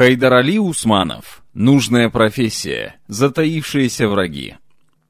Хайдар Али Усманов. Нужная профессия. Затаившиеся враги.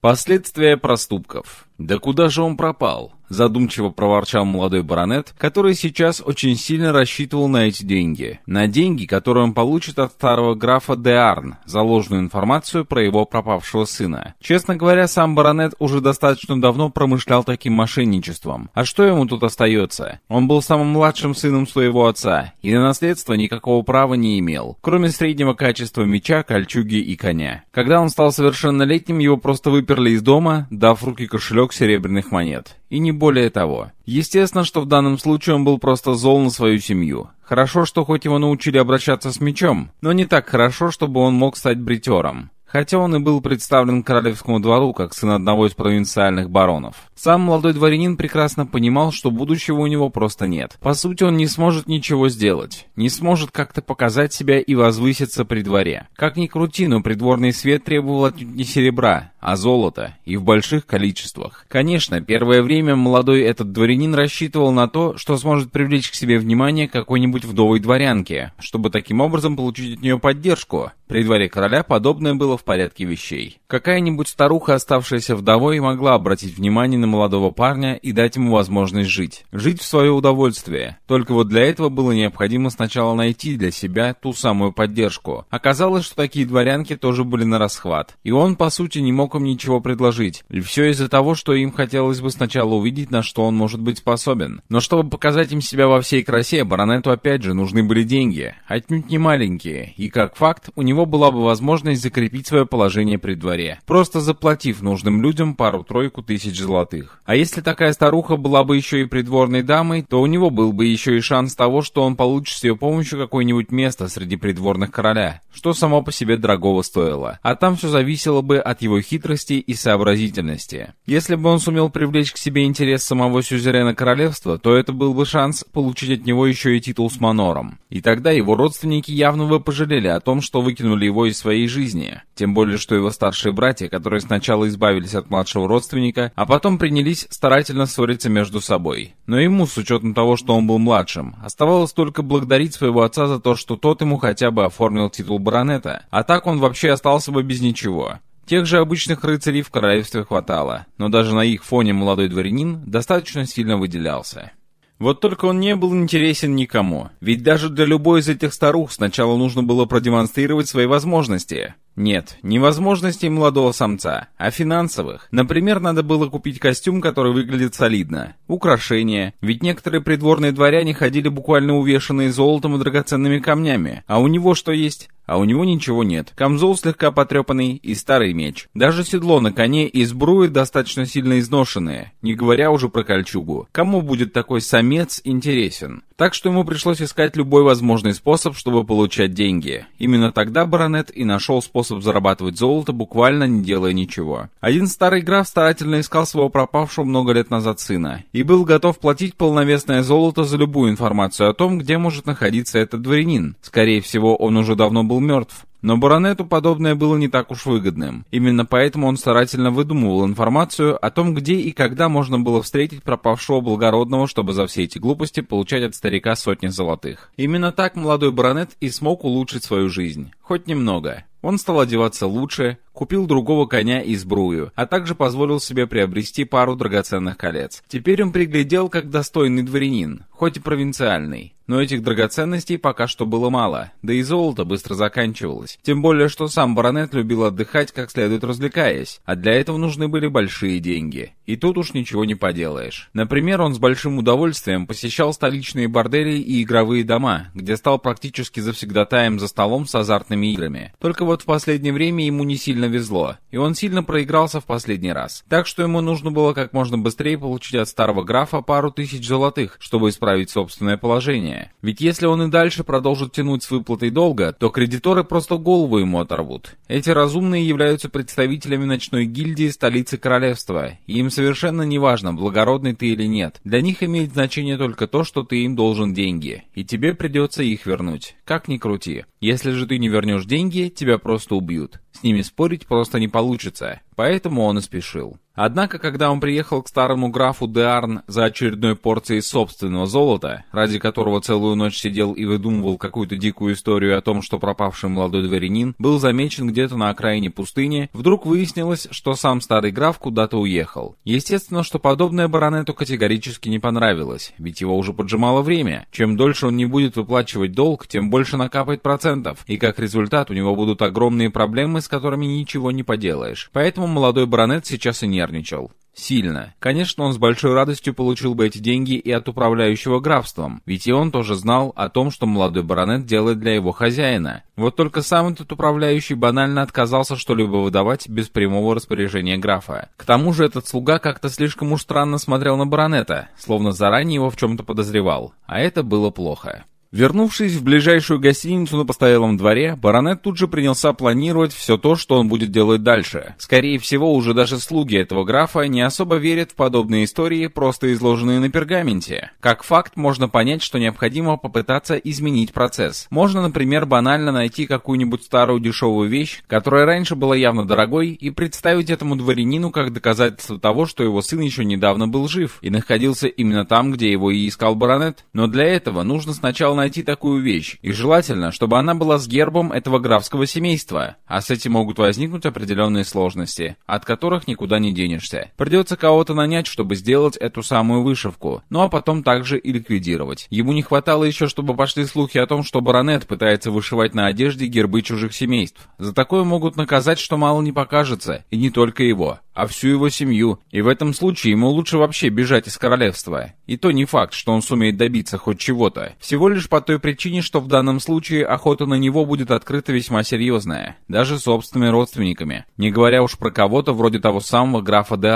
Последствия проступков. Да куда же он пропал? задумчиво проворчал молодой баронет, который сейчас очень сильно рассчитывал на эти деньги. На деньги, которые он получит от старого графа де Арн, за ложную информацию про его пропавшего сына. Честно говоря, сам баронет уже достаточно давно промышлял таким мошенничеством. А что ему тут остается? Он был самым младшим сыном своего отца, и на наследство никакого права не имел, кроме среднего качества меча, кольчуги и коня. Когда он стал совершеннолетним, его просто выперли из дома, дав руки кошелек серебряных монет. И не более того. Естественно, что в данном случае он был просто зол на свою семью. Хорошо, что хоть его научили обращаться с мечом, но не так хорошо, чтобы он мог стать бритером. Хотя он и был представлен королевскому двору как сын одного из провинциальных баронов. Сам молодой дворянин прекрасно понимал, что будущего у него просто нет. По сути, он не сможет ничего сделать, не сможет как-то показать себя и возвыситься при дворе. Как ни крути, но придворный свет требовал отнюдь не серебра, а золота, и в больших количествах. Конечно, первое время молодой этот дворянин рассчитывал на то, что сможет привлечь к себе внимание какой-нибудь вдовой дворянки, чтобы таким образом получить от нее поддержку. При дворе короля подобное было в порядке вещей. Какая-нибудь старуха, оставшаяся вдовой, могла обратить внимание на молодого парня и дать ему возможность жить. Жить в свое удовольствие. Только вот для этого было необходимо сначала найти для себя ту самую поддержку. Оказалось, что такие дворянки тоже были на расхват. И он, по сути, не мог им ничего предложить. И все из-за того, что им хотелось бы сначала увидеть, на что он может быть способен. Но чтобы показать им себя во всей красе, баронету опять же нужны были деньги. Отнюдь не маленькие. И как факт, у него была бы возможность закрепить свое положение при дворе, просто заплатив нужным людям пару-тройку тысяч золотых. А если такая старуха была бы еще и придворной дамой, то у него был бы еще и шанс того, что он получит с ее помощью какое-нибудь место среди придворных короля, что само по себе дорогого стоило. А там все зависело бы от его хитрости и сообразительности. Если бы он сумел привлечь к себе интерес самого сюзерена королевства, то это был бы шанс получить от него еще и титул с манором. И тогда его родственники явно бы пожалели о том, что выкинули его из своей жизни. Тем более, что его старшие братья, которые сначала избавились от младшего родственника, а потом принялись старательно ссориться между собой. Но ему, с учетом того, что он был младшим, оставалось только благодарить своего отца за то, что тот ему хотя бы оформил титул баронета, а так он вообще остался бы без ничего. Тех же обычных рыцарей в королевстве хватало, но даже на их фоне молодой дворянин достаточно сильно выделялся. Вот только он не был интересен никому, ведь даже для любой из этих старух сначала нужно было продемонстрировать свои возможности. Нет, не возможностей молодого самца, а финансовых. Например, надо было купить костюм, который выглядит солидно. Украшения. Ведь некоторые придворные дворяне ходили буквально увешанные золотом и драгоценными камнями. А у него что есть? А у него ничего нет. Камзол слегка потрепанный и старый меч. Даже седло на коне и сбруи достаточно сильно изношенные, не говоря уже про кольчугу. Кому будет такой самец интересен? Так что ему пришлось искать любой возможный способ, чтобы получать деньги. Именно тогда баронет и нашел способ зарабатывать золото, буквально не делая ничего. Один старый граф старательно искал своего пропавшего много лет назад сына и был готов платить полновесное золото за любую информацию о том, где может находиться этот дворянин. Скорее всего, он уже давно был мертв. Но баронету подобное было не так уж выгодным. Именно поэтому он старательно выдумывал информацию о том, где и когда можно было встретить пропавшего благородного, чтобы за все эти глупости получать от старика сотни золотых. Именно так молодой баронет и смог улучшить свою жизнь. Хоть немного. Он стал одеваться лучше, купил другого коня и сбрую, а также позволил себе приобрести пару драгоценных колец. Теперь он приглядел как достойный дворянин, хоть и провинциальный. Но этих драгоценностей пока что было мало, да и золото быстро заканчивалось. Тем более, что сам баронет любил отдыхать как следует развлекаясь, а для этого нужны были большие деньги. И тут уж ничего не поделаешь. Например, он с большим удовольствием посещал столичные бордели и игровые дома, где стал практически завсегдатаем за столом с азартными играми. Только вот в последнее время ему не сильно везло, и он сильно проигрался в последний раз. Так что ему нужно было как можно быстрее получить от старого графа пару тысяч золотых, чтобы исправить собственное положение. Ведь если он и дальше продолжит тянуть с выплатой долга, то кредиторы просто голову ему оторвут. Эти разумные являются представителями ночной гильдии столицы королевства, и им совершенно не важно, благородный ты или нет. Для них имеет значение только то, что ты им должен деньги, и тебе придется их вернуть. Как ни крути. Если же ты не вернешь деньги, тебя просто убьют. С ними спорить просто не получится. Поэтому он и спешил. Однако, когда он приехал к старому графу Деарн за очередной порцией собственного золота, ради которого целую ночь сидел и выдумывал какую-то дикую историю о том, что пропавший молодой дворянин был замечен где-то на окраине пустыни, вдруг выяснилось, что сам старый граф куда-то уехал. Естественно, что подобное баронету категорически не понравилось, ведь его уже поджимало время. Чем дольше он не будет выплачивать долг, тем больше накапает процентов, и как результат у него будут огромные проблемы, с которыми ничего не поделаешь. Поэтому молодой баронет сейчас и нервничал. Сильно. Конечно, он с большой радостью получил бы эти деньги и от управляющего графством, ведь и он тоже знал о том, что молодой баронет делает для его хозяина. Вот только сам этот управляющий банально отказался что-либо выдавать без прямого распоряжения графа. К тому же этот слуга как-то слишком уж странно смотрел на баронета, словно заранее его в чем-то подозревал, а это было плохо. Вернувшись в ближайшую гостиницу на постоялом дворе, баронет тут же принялся планировать все то, что он будет делать дальше. Скорее всего, уже даже слуги этого графа не особо верят в подобные истории, просто изложенные на пергаменте. Как факт, можно понять, что необходимо попытаться изменить процесс. Можно, например, банально найти какую-нибудь старую дешевую вещь, которая раньше была явно дорогой, и представить этому дворянину как доказательство того, что его сын еще недавно был жив и находился именно там, где его и искал баронет. Но для этого нужно сначала найти такую вещь, и желательно, чтобы она была с гербом этого графского семейства, а с этим могут возникнуть определенные сложности, от которых никуда не денешься. Придется кого-то нанять, чтобы сделать эту самую вышивку, ну а потом также и ликвидировать. Ему не хватало еще, чтобы пошли слухи о том, что баронет пытается вышивать на одежде гербы чужих семейств. За такое могут наказать, что мало не покажется, и не только его а всю его семью, и в этом случае ему лучше вообще бежать из королевства. И то не факт, что он сумеет добиться хоть чего-то. Всего лишь по той причине, что в данном случае охота на него будет открыта весьма серьезная, даже собственными родственниками, не говоря уж про кого-то вроде того самого графа де.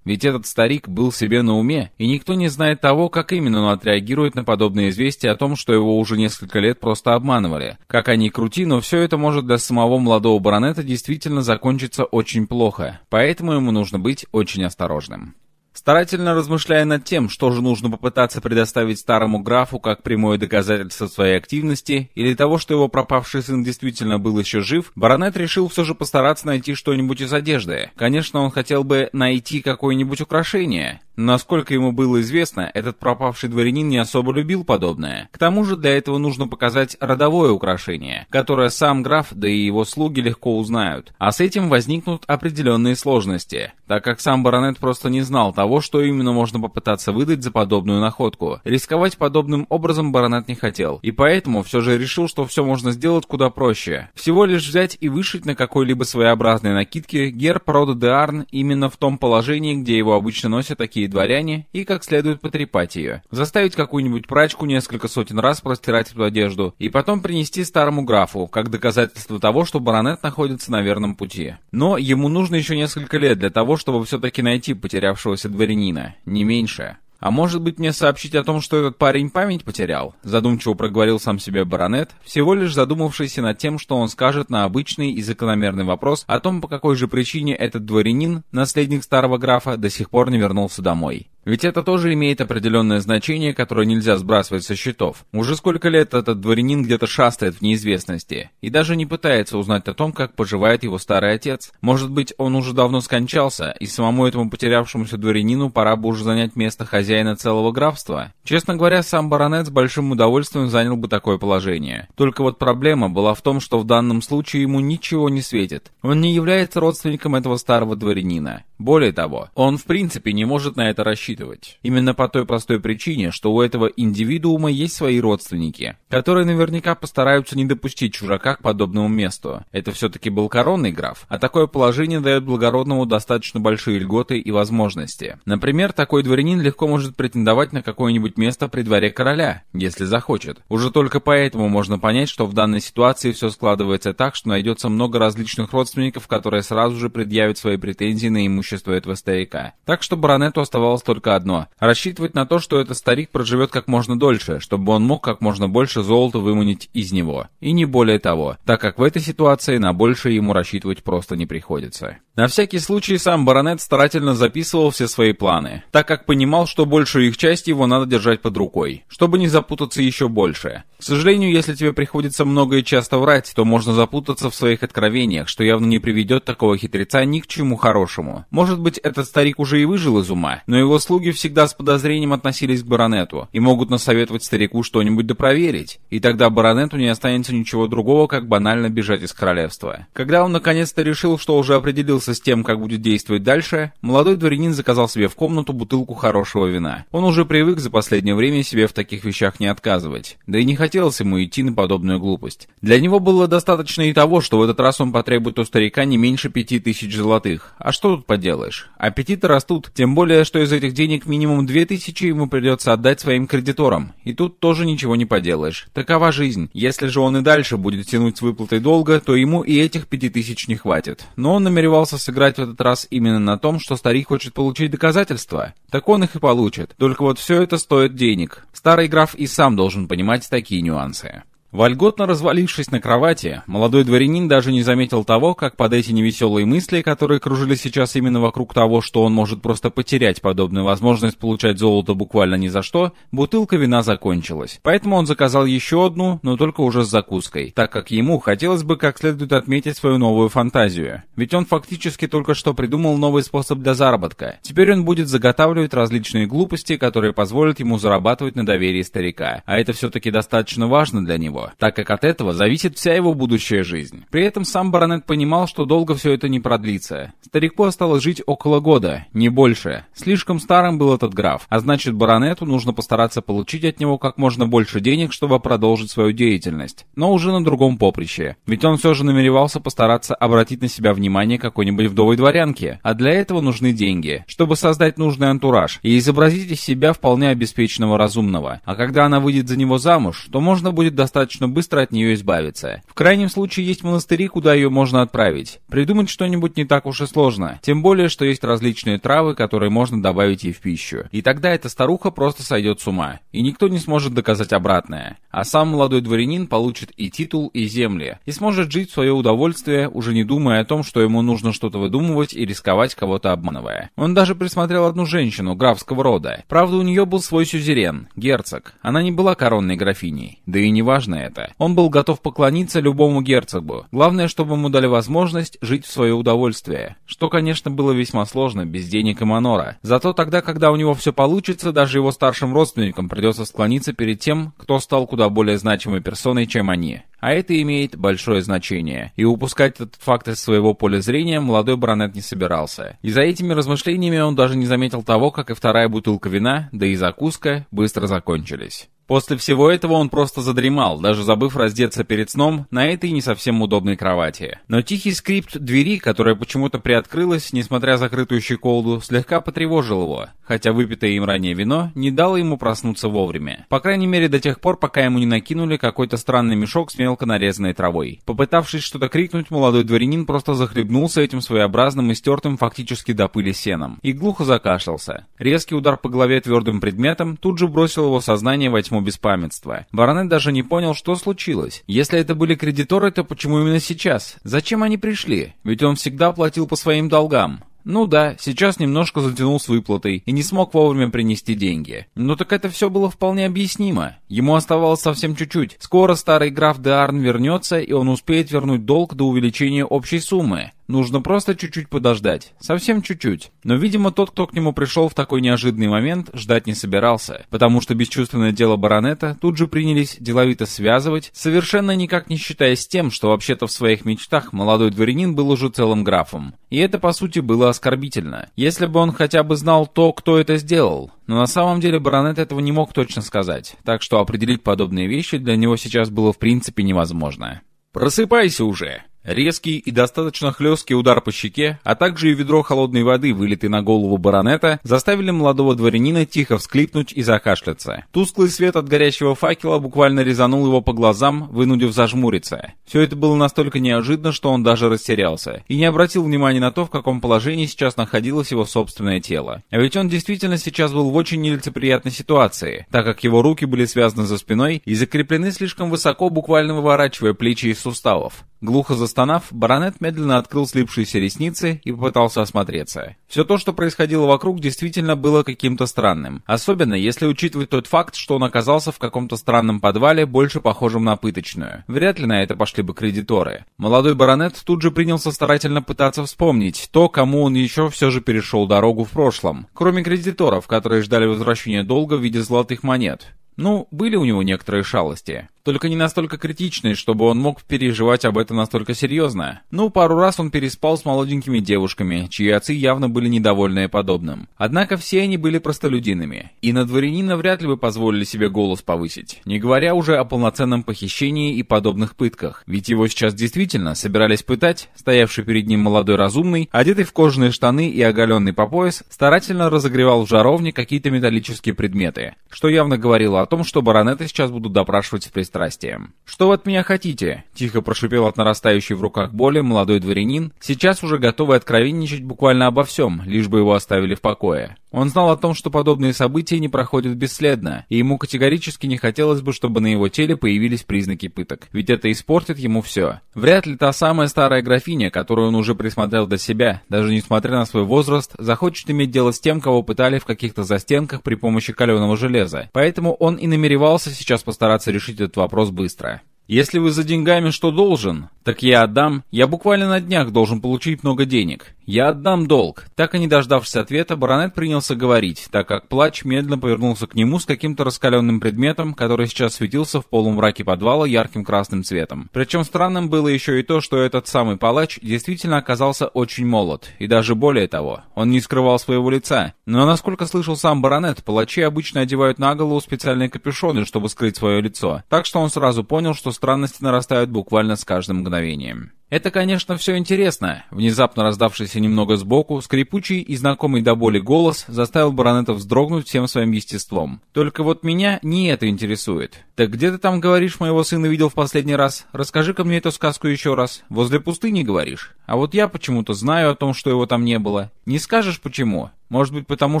Ведь этот старик был себе на уме, и никто не знает того, как именно он отреагирует на подобные известия о том, что его уже несколько лет просто обманывали. Как они крути, но все это может для самого молодого баронета действительно закончиться очень плохо, поэтому ему нужно быть очень осторожным. Старательно размышляя над тем, что же нужно попытаться предоставить старому графу как прямое доказательство своей активности или того, что его пропавший сын действительно был еще жив, баронет решил все же постараться найти что-нибудь из одежды. Конечно, он хотел бы найти какое-нибудь украшение, Насколько ему было известно, этот пропавший дворянин не особо любил подобное. К тому же для этого нужно показать родовое украшение, которое сам граф, да и его слуги легко узнают. А с этим возникнут определенные сложности, так как сам баронет просто не знал того, что именно можно попытаться выдать за подобную находку. Рисковать подобным образом баронет не хотел, и поэтому все же решил, что все можно сделать куда проще. Всего лишь взять и вышить на какой-либо своеобразной накидке герб рода Деарн именно в том положении, где его обычно носят такие дворяне и как следует потрепать ее. Заставить какую-нибудь прачку несколько сотен раз простирать эту одежду и потом принести старому графу, как доказательство того, что баронет находится на верном пути. Но ему нужно еще несколько лет для того, чтобы все-таки найти потерявшегося дворянина, не меньше. «А может быть мне сообщить о том, что этот парень память потерял?» Задумчиво проговорил сам себе баронет, всего лишь задумавшийся над тем, что он скажет на обычный и закономерный вопрос о том, по какой же причине этот дворянин, наследник старого графа, до сих пор не вернулся домой. Ведь это тоже имеет определенное значение, которое нельзя сбрасывать со счетов. Уже сколько лет этот дворянин где-то шастает в неизвестности и даже не пытается узнать о том, как поживает его старый отец. Может быть, он уже давно скончался, и самому этому потерявшемуся дворянину пора бы уже занять место хозяина целого графства? Честно говоря, сам баронет с большим удовольствием занял бы такое положение. Только вот проблема была в том, что в данном случае ему ничего не светит. Он не является родственником этого старого дворянина. Более того, он в принципе не может на это рассчитывать рассчитывать. Именно по той простой причине, что у этого индивидуума есть свои родственники, которые наверняка постараются не допустить чужака к подобному месту. Это все-таки был коронный граф, а такое положение дает благородному достаточно большие льготы и возможности. Например, такой дворянин легко может претендовать на какое-нибудь место при дворе короля, если захочет. Уже только поэтому можно понять, что в данной ситуации все складывается так, что найдется много различных родственников, которые сразу же предъявят свои претензии на имущество этого старика. Так что баронету оставалось только только одно – рассчитывать на то, что этот старик проживет как можно дольше, чтобы он мог как можно больше золота выманить из него. И не более того, так как в этой ситуации на большее ему рассчитывать просто не приходится. На всякий случай сам баронет старательно записывал все свои планы, так как понимал, что большую их часть его надо держать под рукой, чтобы не запутаться еще больше. К сожалению, если тебе приходится много и часто врать, то можно запутаться в своих откровениях, что явно не приведет такого хитреца ни к чему хорошему. Может быть, этот старик уже и выжил из ума, но его слуги всегда с подозрением относились к баронету и могут насоветовать старику что-нибудь допроверить, и тогда баронету не останется ничего другого, как банально бежать из королевства. Когда он наконец-то решил, что уже определился с тем, как будет действовать дальше, молодой дворянин заказал себе в комнату бутылку хорошего вина. Он уже привык за последнее время себе в таких вещах не отказывать, да и не хотелось ему идти на подобную глупость. Для него было достаточно и того, что в этот раз он потребует у старика не меньше пяти тысяч золотых. А что тут поделаешь? Аппетиты растут, тем более, что из этих денег минимум две тысячи ему придется отдать своим кредиторам. И тут тоже ничего не поделаешь. Такова жизнь. Если же он и дальше будет тянуть с выплатой долга, то ему и этих пяти тысяч не хватит. Но он намеревался сыграть в этот раз именно на том, что старик хочет получить доказательства. Так он их и получит. Только вот все это стоит денег. Старый граф и сам должен понимать такие нюансы. Вольготно развалившись на кровати, молодой дворянин даже не заметил того, как под эти невеселые мысли, которые кружили сейчас именно вокруг того, что он может просто потерять подобную возможность получать золото буквально ни за что, бутылка вина закончилась. Поэтому он заказал еще одну, но только уже с закуской, так как ему хотелось бы как следует отметить свою новую фантазию. Ведь он фактически только что придумал новый способ для заработка. Теперь он будет заготавливать различные глупости, которые позволят ему зарабатывать на доверии старика. А это все-таки достаточно важно для него него, так как от этого зависит вся его будущая жизнь. При этом сам баронет понимал, что долго все это не продлится. Старику осталось жить около года, не больше. Слишком старым был этот граф, а значит баронету нужно постараться получить от него как можно больше денег, чтобы продолжить свою деятельность. Но уже на другом поприще. Ведь он все же намеревался постараться обратить на себя внимание какой-нибудь вдовой дворянки. А для этого нужны деньги, чтобы создать нужный антураж и изобразить из себя вполне обеспеченного разумного. А когда она выйдет за него замуж, то можно будет достаточно достаточно быстро от нее избавиться. В крайнем случае есть монастыри, куда ее можно отправить. Придумать что-нибудь не так уж и сложно. Тем более, что есть различные травы, которые можно добавить ей в пищу. И тогда эта старуха просто сойдет с ума. И никто не сможет доказать обратное. А сам молодой дворянин получит и титул, и земли. И сможет жить в свое удовольствие, уже не думая о том, что ему нужно что-то выдумывать и рисковать кого-то обманывая. Он даже присмотрел одну женщину, графского рода. Правда, у нее был свой сюзерен, герцог. Она не была коронной графиней. Да и неважно это. Он был готов поклониться любому герцогу. Главное, чтобы ему дали возможность жить в свое удовольствие. Что, конечно, было весьма сложно, без денег и манора. Зато тогда, когда у него все получится, даже его старшим родственникам придется склониться перед тем, кто стал куда более значимой персоной, чем они. А это имеет большое значение. И упускать этот факт из своего поля зрения молодой баронет не собирался. И за этими размышлениями он даже не заметил того, как и вторая бутылка вина, да и закуска, быстро закончились. После всего этого он просто задремал, даже забыв раздеться перед сном на этой не совсем удобной кровати. Но тихий скрипт двери, которая почему-то приоткрылась, несмотря закрытую щеколду, слегка потревожил его, хотя выпитое им ранее вино не дало ему проснуться вовремя. По крайней мере до тех пор, пока ему не накинули какой-то странный мешок с мелко нарезанной травой. Попытавшись что-то крикнуть, молодой дворянин просто захлебнулся этим своеобразным и стертым фактически до пыли сеном и глухо закашлялся. Резкий удар по голове твердым предметом тут же бросил его сознание во тьму беспамятства. Баронет даже не понял, что случилось. Если это были кредиторы, то почему именно сейчас? Зачем они пришли? Ведь он всегда платил по своим долгам. Ну да, сейчас немножко затянул с выплатой и не смог вовремя принести деньги. Но так это все было вполне объяснимо. Ему оставалось совсем чуть-чуть. Скоро старый граф де Арн вернется, и он успеет вернуть долг до увеличения общей суммы. Нужно просто чуть-чуть подождать. Совсем чуть-чуть. Но, видимо, тот, кто к нему пришел в такой неожиданный момент, ждать не собирался. Потому что бесчувственное дело баронета тут же принялись деловито связывать, совершенно никак не считаясь тем, что вообще-то в своих мечтах молодой дворянин был уже целым графом. И это, по сути, было оскорбительно. Если бы он хотя бы знал то, кто это сделал. Но на самом деле баронет этого не мог точно сказать. Так что определить подобные вещи для него сейчас было в принципе невозможно. «Просыпайся уже!» Резкий и достаточно хлесткий удар по щеке, а также и ведро холодной воды, вылитый на голову баронета, заставили молодого дворянина тихо всклипнуть и закашляться. Тусклый свет от горящего факела буквально резанул его по глазам, вынудив зажмуриться. Все это было настолько неожиданно, что он даже растерялся и не обратил внимания на то, в каком положении сейчас находилось его собственное тело. А ведь он действительно сейчас был в очень нелицеприятной ситуации, так как его руки были связаны за спиной и закреплены слишком высоко, буквально выворачивая плечи из суставов. Глухо застонав, баронет медленно открыл слипшиеся ресницы и попытался осмотреться. Все то, что происходило вокруг, действительно было каким-то странным. Особенно, если учитывать тот факт, что он оказался в каком-то странном подвале, больше похожем на пыточную. Вряд ли на это пошли бы кредиторы. Молодой баронет тут же принялся старательно пытаться вспомнить то, кому он еще все же перешел дорогу в прошлом. Кроме кредиторов, которые ждали возвращения долга в виде золотых монет. Ну, были у него некоторые шалости. Только не настолько критичные, чтобы он мог переживать об этом настолько серьезно. Ну, пару раз он переспал с молоденькими девушками, чьи отцы явно были недовольны подобным. Однако все они были простолюдинами, и на дворянина вряд ли бы позволили себе голос повысить, не говоря уже о полноценном похищении и подобных пытках. Ведь его сейчас действительно собирались пытать, стоявший перед ним молодой разумный, одетый в кожаные штаны и оголенный по пояс, старательно разогревал в жаровне какие-то металлические предметы, что явно говорило о том, что баронета сейчас будут допрашивать с пристрастием. «Что вы от меня хотите?» — тихо прошипел от нарастающей в руках боли молодой дворянин, сейчас уже готовый откровенничать буквально обо всем, лишь бы его оставили в покое. Он знал о том, что подобные события не проходят бесследно, и ему категорически не хотелось бы, чтобы на его теле появились признаки пыток, ведь это испортит ему все. Вряд ли та самая старая графиня, которую он уже присмотрел для себя, даже несмотря на свой возраст, захочет иметь дело с тем, кого пытали в каких-то застенках при помощи каленого железа. Поэтому он и намеревался сейчас постараться решить этот вопрос быстро. Если вы за деньгами что должен, так я отдам. Я буквально на днях должен получить много денег. Я отдам долг. Так и не дождавшись ответа, баронет принялся говорить, так как плач медленно повернулся к нему с каким-то раскаленным предметом, который сейчас светился в полумраке подвала ярким красным цветом. Причем странным было еще и то, что этот самый палач действительно оказался очень молод, и даже более того, он не скрывал своего лица. Но насколько слышал сам баронет, палачи обычно одевают на голову специальные капюшоны, чтобы скрыть свое лицо. Так что он сразу понял, что странности нарастают буквально с каждым мгновением. Это, конечно, все интересно. Внезапно раздавшийся немного сбоку, скрипучий и знакомый до боли голос заставил баронета вздрогнуть всем своим естеством. Только вот меня не это интересует. Так где ты там, говоришь, моего сына видел в последний раз? Расскажи-ка мне эту сказку еще раз. Возле пустыни, говоришь? А вот я почему-то знаю о том, что его там не было. Не скажешь, почему? Может быть, потому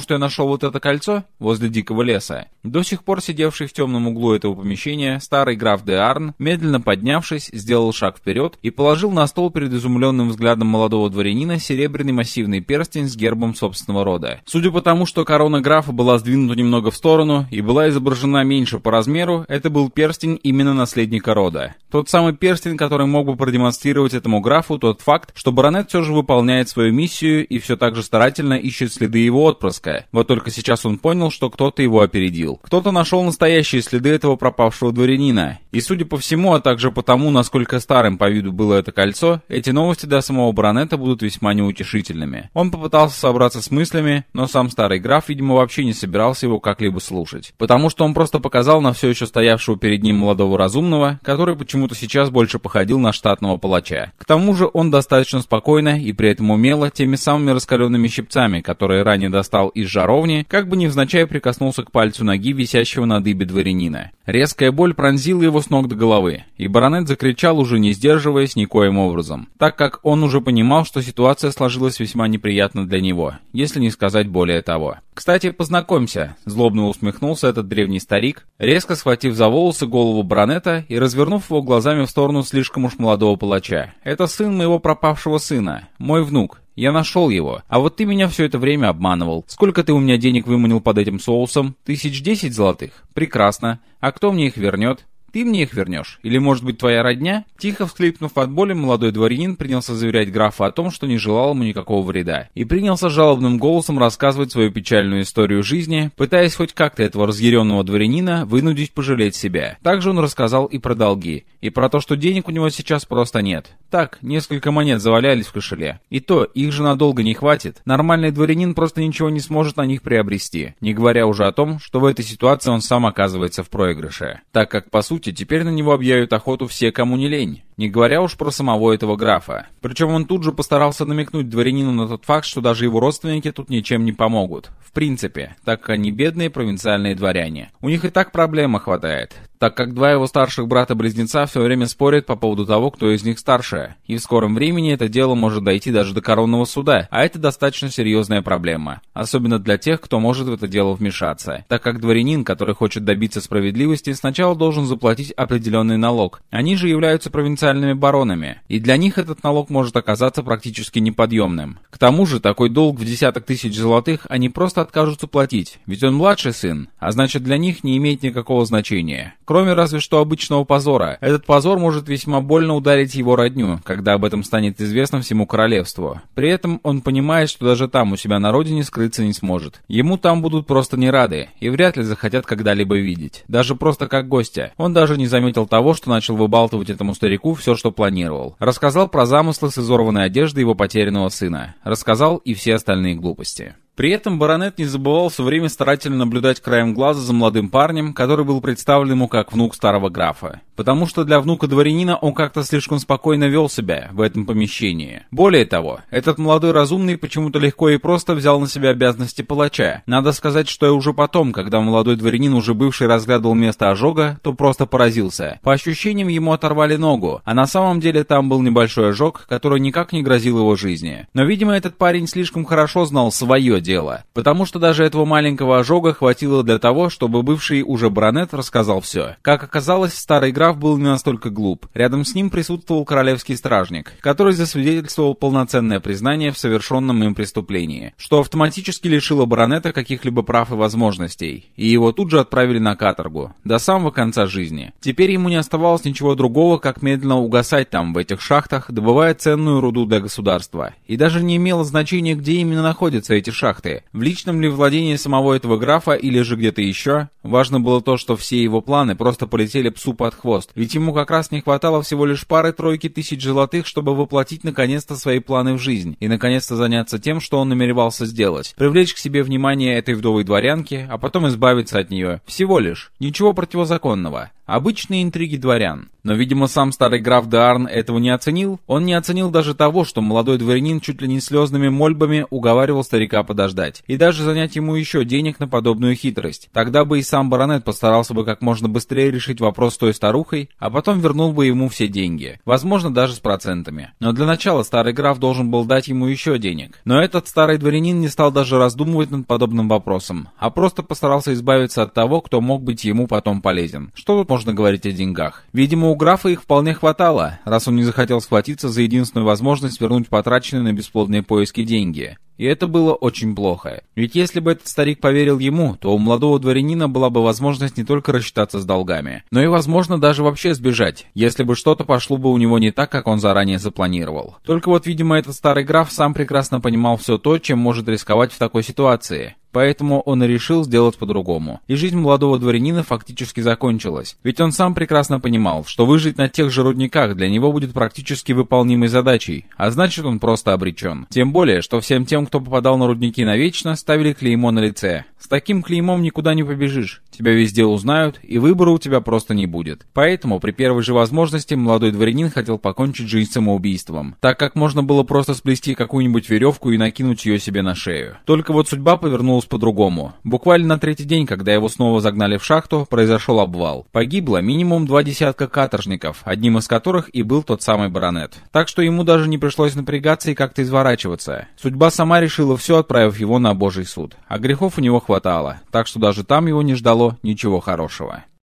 что я нашел вот это кольцо возле дикого леса? До сих пор сидевший в темном углу этого помещения, старый граф де Арн, медленно поднявшись, сделал шаг вперед и положил на стол перед изумленным взглядом молодого дворянина серебряный массивный перстень с гербом собственного рода. Судя по тому, что корона графа была сдвинута немного в сторону и была изображена меньше по размеру, это был перстень именно наследника рода. Тот самый перстень, который мог бы продемонстрировать этому графу тот факт, что баронет все же выполняет свою миссию и все так же старательно ищет следы его отпрыска. Вот только сейчас он понял, что кто-то его опередил. Кто-то нашел настоящие следы этого пропавшего дворянина. И судя по всему, а также по тому, насколько старым по виду было это кольцо, эти новости для самого баронета будут весьма неутешительными. Он попытался собраться с мыслями, но сам старый граф, видимо, вообще не собирался его как-либо слушать. Потому что он просто показал на все еще стоявшего перед ним молодого разумного, который почему-то сейчас больше походил на штатного палача. К тому же он достаточно спокойно и при этом умело теми самыми раскаленными щипцами, которые ранее достал из жаровни, как бы невзначай прикоснулся к пальцу ноги, висящего на дыбе дворянина. Резкая боль пронзила его с ног до головы, и баронет закричал, уже не сдерживаясь никоим образом, так как он уже понимал, что ситуация сложилась весьма неприятно для него, если не сказать более того. «Кстати, познакомься», — злобно усмехнулся этот древний старик, резко схватив за волосы голову баронета и развернув его глазами в сторону слишком уж молодого палача. «Это сын моего пропавшего сына, мой внук, я нашел его. А вот ты меня все это время обманывал. Сколько ты у меня денег выманил под этим соусом? Тысяч десять золотых? Прекрасно. А кто мне их вернет? Ты мне их вернешь? Или, может быть, твоя родня?» Тихо всхлипнув от боли, молодой дворянин принялся заверять графа о том, что не желал ему никакого вреда. И принялся жалобным голосом рассказывать свою печальную историю жизни, пытаясь хоть как-то этого разъяренного дворянина вынудить пожалеть себя. Также он рассказал и про долги, и про то, что денег у него сейчас просто нет. Так, несколько монет завалялись в кошеле. И то, их же надолго не хватит. Нормальный дворянин просто ничего не сможет на них приобрести, не говоря уже о том, что в этой ситуации он сам оказывается в проигрыше. Так как, по сути, теперь на него объявят охоту все, кому не лень. Не говоря уж про самого этого графа. Причем он тут же постарался намекнуть дворянину на тот факт, что даже его родственники тут ничем не помогут. В принципе, так как они бедные провинциальные дворяне. У них и так проблема хватает так как два его старших брата-близнеца все время спорят по поводу того, кто из них старше, и в скором времени это дело может дойти даже до коронного суда, а это достаточно серьезная проблема, особенно для тех, кто может в это дело вмешаться, так как дворянин, который хочет добиться справедливости, сначала должен заплатить определенный налог. Они же являются провинциальными баронами, и для них этот налог может оказаться практически неподъемным. К тому же, такой долг в десяток тысяч золотых они просто откажутся платить, ведь он младший сын, а значит для них не имеет никакого значения. Кроме разве что обычного позора. Этот позор может весьма больно ударить его родню, когда об этом станет известно всему королевству. При этом он понимает, что даже там у себя на родине скрыться не сможет. Ему там будут просто не рады, и вряд ли захотят когда-либо видеть. Даже просто как гостя. Он даже не заметил того, что начал выбалтывать этому старику все, что планировал. Рассказал про замыслы с изорванной одеждой его потерянного сына. Рассказал и все остальные глупости. При этом баронет не забывал все время старательно наблюдать краем глаза за молодым парнем, который был представлен ему как внук старого графа. Потому что для внука дворянина он как-то слишком спокойно вел себя в этом помещении. Более того, этот молодой разумный почему-то легко и просто взял на себя обязанности палача. Надо сказать, что и уже потом, когда молодой дворянин, уже бывший, разглядывал место ожога, то просто поразился. По ощущениям, ему оторвали ногу, а на самом деле там был небольшой ожог, который никак не грозил его жизни. Но, видимо, этот парень слишком хорошо знал свое дело потому что даже этого маленького ожога хватило для того, чтобы бывший уже баронет рассказал все. Как оказалось, старый граф был не настолько глуп. Рядом с ним присутствовал королевский стражник, который засвидетельствовал полноценное признание в совершенном им преступлении, что автоматически лишило баронета каких-либо прав и возможностей, и его тут же отправили на каторгу, до самого конца жизни. Теперь ему не оставалось ничего другого, как медленно угасать там, в этих шахтах, добывая ценную руду для государства. И даже не имело значения, где именно находятся эти шахты, шахты. В личном ли владении самого этого графа или же где-то еще? Важно было то, что все его планы просто полетели псу под хвост, ведь ему как раз не хватало всего лишь пары-тройки тысяч золотых, чтобы воплотить наконец-то свои планы в жизнь и наконец-то заняться тем, что он намеревался сделать. Привлечь к себе внимание этой вдовой дворянки, а потом избавиться от нее. Всего лишь. Ничего противозаконного. Обычные интриги дворян. Но, видимо, сам старый граф Деарн этого не оценил. Он не оценил даже того, что молодой дворянин чуть ли не слезными мольбами уговаривал старика подождать. И даже занять ему еще денег на подобную хитрость. Тогда бы и сам баронет постарался бы как можно быстрее решить вопрос с той старухой, а потом вернул бы ему все деньги. Возможно, даже с процентами. Но для начала старый граф должен был дать ему еще денег. Но этот старый дворянин не стал даже раздумывать над подобным вопросом, а просто постарался избавиться от того, кто мог быть ему потом полезен. Что тут можно можно говорить о деньгах. Видимо, у графа их вполне хватало, раз он не захотел схватиться за единственную возможность вернуть потраченные на бесплодные поиски деньги. И это было очень плохо. Ведь если бы этот старик поверил ему, то у молодого дворянина была бы возможность не только рассчитаться с долгами, но и, возможно, даже вообще сбежать, если бы что-то пошло бы у него не так, как он заранее запланировал. Только вот, видимо, этот старый граф сам прекрасно понимал все то, чем может рисковать в такой ситуации. Поэтому он и решил сделать по-другому. И жизнь молодого дворянина фактически закончилась. Ведь он сам прекрасно понимал, что выжить на тех же рудниках для него будет практически выполнимой задачей, а значит он просто обречен. Тем более, что всем тем, кто попадал на рудники навечно, ставили клеймо на лице. С таким клеймом никуда не побежишь. Тебя везде узнают, и выбора у тебя просто не будет. Поэтому при первой же возможности молодой дворянин хотел покончить жизнь самоубийством, так как можно было просто сплести какую-нибудь веревку и накинуть ее себе на шею. Только вот судьба повернулась по-другому. Буквально на третий день, когда его снова загнали в шахту, произошел обвал. Погибло минимум два десятка каторжников, одним из которых и был тот самый баронет. Так что ему даже не пришлось напрягаться и как-то изворачиваться. Судьба сама решила все, отправив его на божий суд. А грехов у него хватало, так что даже там его не ждало ничего хорошего.